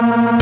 Música